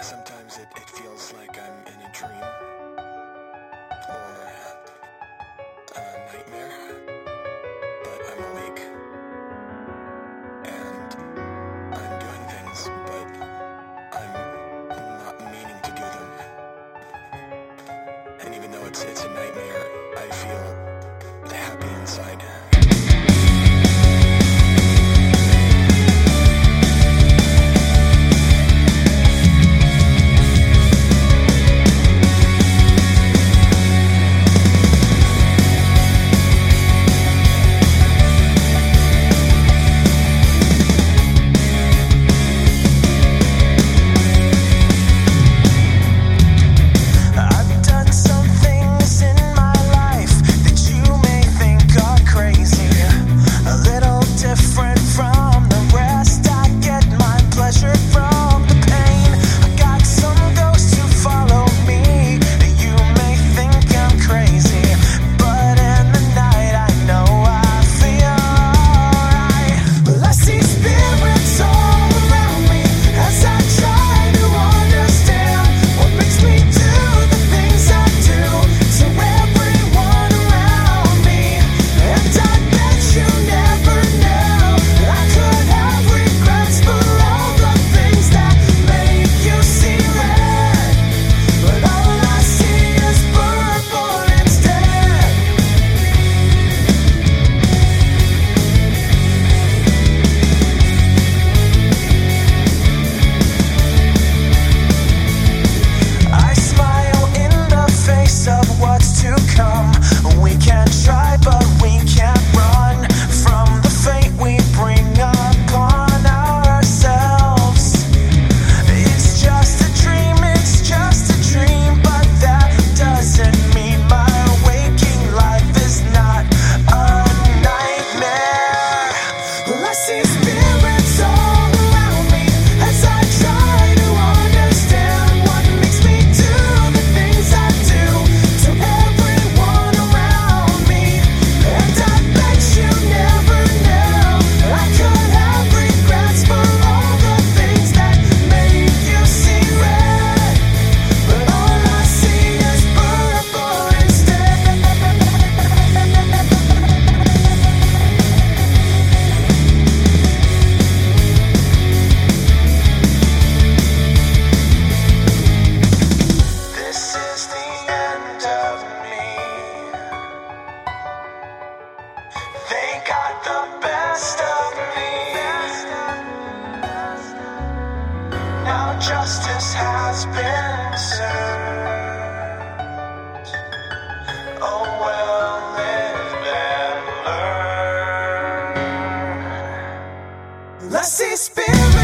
Sometimes it, it feels like I'm in a dream or a nightmare. justice has been served. Oh, well, live and learn. Let's see spirit.